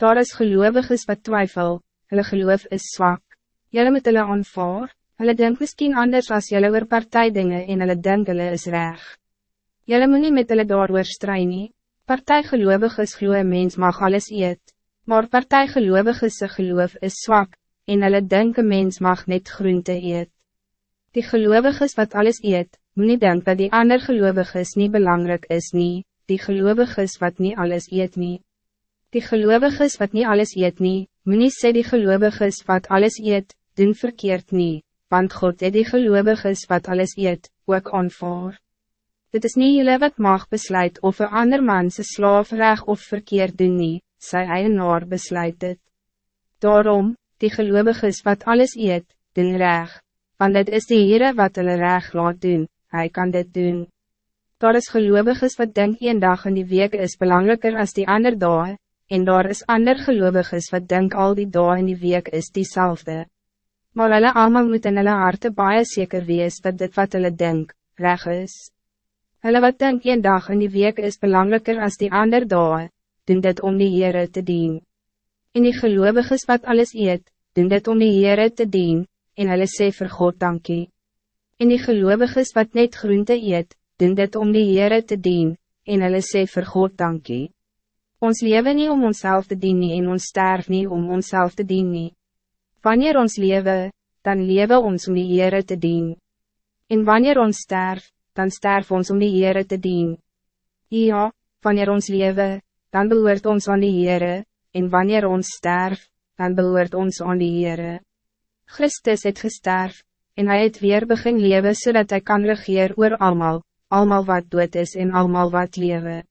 Daar is geloviges wat twijfel, hulle geloof is zwak. Jullie moet hulle aanvaar, hulle denk miskien anders as jullie oor partijdinge en hulle denk hulle is reg. Jullie moet nie met hulle daar oor strui nie. Partijgeloviges geloof mens mag alles eet, maar partijgeloviges geloof is zwak, en hulle denk een mens mag net groente eet. Die geloviges wat alles eet, moet nie denk dat die ander geloviges niet belangrijk is nie, die geloviges wat niet alles eet nie. Die geloviges wat niet alles eet nie, moet nie sê die geloviges wat alles eet, doen verkeerd nie, want God het die geloviges wat alles eet, ook aanvaar. Dit is niet jullie wat mag besluit of een ander man sy slaaf reg of verkeerd doen nie, sy eienaar besluit het. Daarom, die geloviges wat alles eet, doen reg, want dit is die Heere wat hulle reg laat doen, hij kan dit doen. Daar is geloviges wat denk een dag in die week is belangrijker als die ander dag, en daar is ander geloviges wat denk al die dag in die week is diezelfde. Maar hulle allemaal moet in hulle harte baie zeker wees dat dit wat hulle denk, reg is. Hulle wat denk een dag in die week is belangrijker als die ander dag, doen dit om die Heere te dien. En die geloviges wat alles eet, doen dit om die Heere te dien, en hulle sê vir God dankie. En die geloviges wat net groente eet, doen dit om die Heere te dien, en hulle sê vir God dankie. Ons leven niet om onszelf te dien nie en ons sterf niet om onszelf te dien nie. Wanneer ons leven, dan leven ons om die Heere te dien. En wanneer ons sterf, dan sterf ons om die Heere te dien. Ja, wanneer ons leven, dan behoort ons aan die Heere, en wanneer ons sterf, dan behoort ons aan die Heere. Christus het gesterf, en hij het weer begin leven zodat hij kan regeer oor almal, almal wat dood is en almal wat lewe.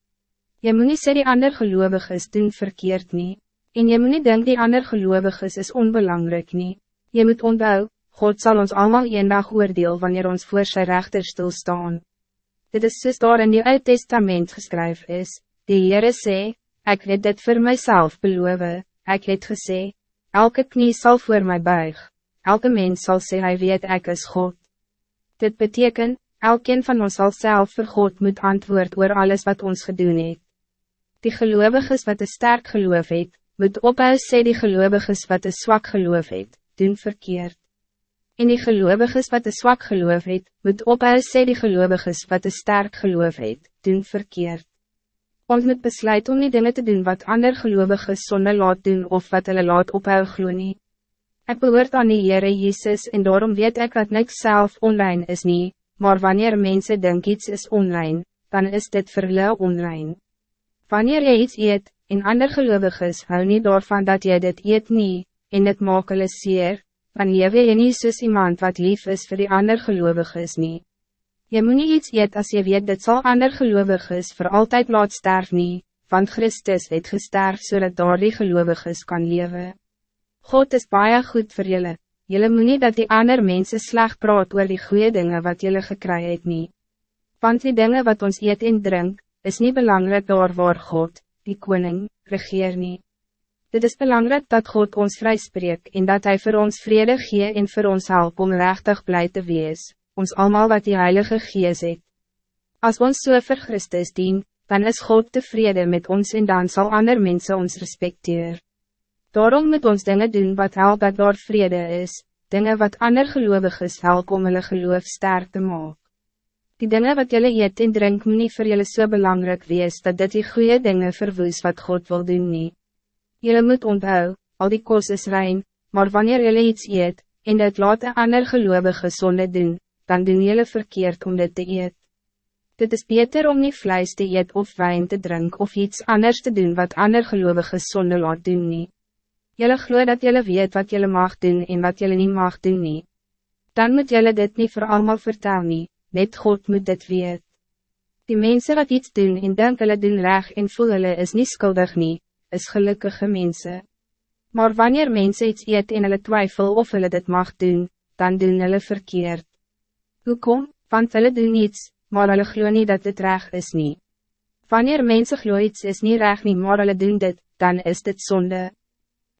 Je moet niet sê die ander gelovig is doen verkeerd nie, en je moet niet denk die ander gelovig is is onbelangrijk nie. Je moet onthou, God zal ons allemaal een dag oordeel wanneer ons voor sy rechter stilstaan. Dit is soos daar in die Oud Testament geskryf is, die Heere sê, ek het dit voor mijzelf beloven, ek het gesê, elke knie zal voor mij buig elke mens zal zeggen hij weet ek is God. Dit betekent, elkeen van ons zal zelf voor God moet antwoord oor alles wat ons gedoen het. Die geloviges wat een sterk geloof het, moet ophou sê die geloviges wat een zwak geloof het, doen verkeerd. En die geloviges wat een zwak geloof het, moet ophou sê die geloviges wat een sterk geloof het, doen verkeerd. Ons moet besluit om die dingen te doen wat ander geloviges zonder laat doen of wat hulle laat ophou glo nie. Ik behoort aan die Heere Jezus en daarom weet ik dat niks zelf online is niet, maar wanneer mensen denken iets is online, dan is dit vir hulle online. Wanneer jy iets eet, en ander gelovig is, hou nie daarvan dat jy dit eet nie, en het maak hulle seer, dan lewe jy nie soos iemand wat lief is voor die ander gelovig is nie. Jy moet nie iets eet as jy weet dit zal ander gelovig is voor altijd laat sterf nie, want Christus het gesterf zodat so daar die gelovig is kan leven. God is baie goed voor jullie. Jullie moet niet dat die ander mensen sleg praat oor die goede dingen wat jullie gekry het nie. Want die dingen wat ons eet en drink, is niet belangrijk door waar God, die koning, regeer nie. Dit is belangrijk dat God ons vrijspreek en dat hij voor ons vrede gee en voor ons help om rechtig blij te wees, ons allemaal wat die Heilige Gees het. Als ons so vir Christus dien, dan is God tevreden met ons en dan zal ander mensen ons respecteren. Daarom moet ons dingen doen wat helpt dat daar vrede is, dingen wat ander gelovig is help om hulle geloof sterk te maak. Die dingen wat jullie eet en drink moet nie vir julle so belangrijk wees dat dit die goede dingen verwoes wat God wil doen nie. Jullie moet onthou, al die kos is rein, maar wanneer jullie iets eet, en dit laat een ander gelovige zonde doen, dan doen jullie verkeerd om dit te eet. Dit is beter om niet vlees te eet of wijn te drinken of iets anders te doen wat ander gelovige zonde laat doen nie. Jelle gloe dat jelle weet wat jelle mag doen en wat jelle niet mag doen nie. Dan moet jelle dit niet voor allemaal vertel nie, net God moet dit weet. Die mensen wat iets doen en denk hulle doen reg en voel hulle is niet skuldig nie, is gelukkige mensen. Maar wanneer mensen iets eet en hulle twijfel of hulle dit mag doen, dan doen hulle verkeerd. Hoekom? Want hulle doen iets, maar hulle glo nie dat dit reg is nie. Wanneer mensen glo iets is niet reg nie maar hulle doen dit, dan is dit zonde.